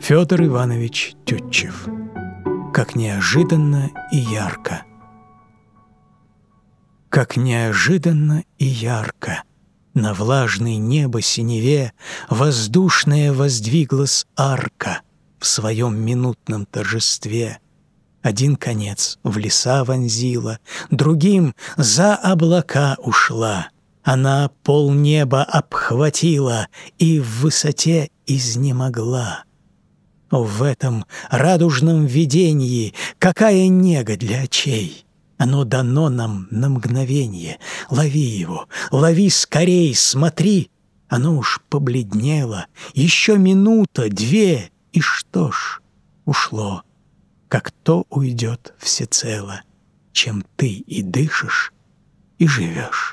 Федор Иванович Тютчев. Как неожиданно и ярко. Как неожиданно и ярко на влажной небо синеве Воздушная воздвиглась арка В своем минутном торжестве. Один конец в леса вонзила, Другим за облака ушла. Она полнеба обхватила И в высоте изнемогла. В этом радужном видении Какая нега для очей! Оно дано нам на мгновение. Лови его, лови скорей, смотри. Оно уж побледнело. Еще минута, две, и что ж, ушло. Как то уйдет всецело, чем ты и дышишь, и живешь.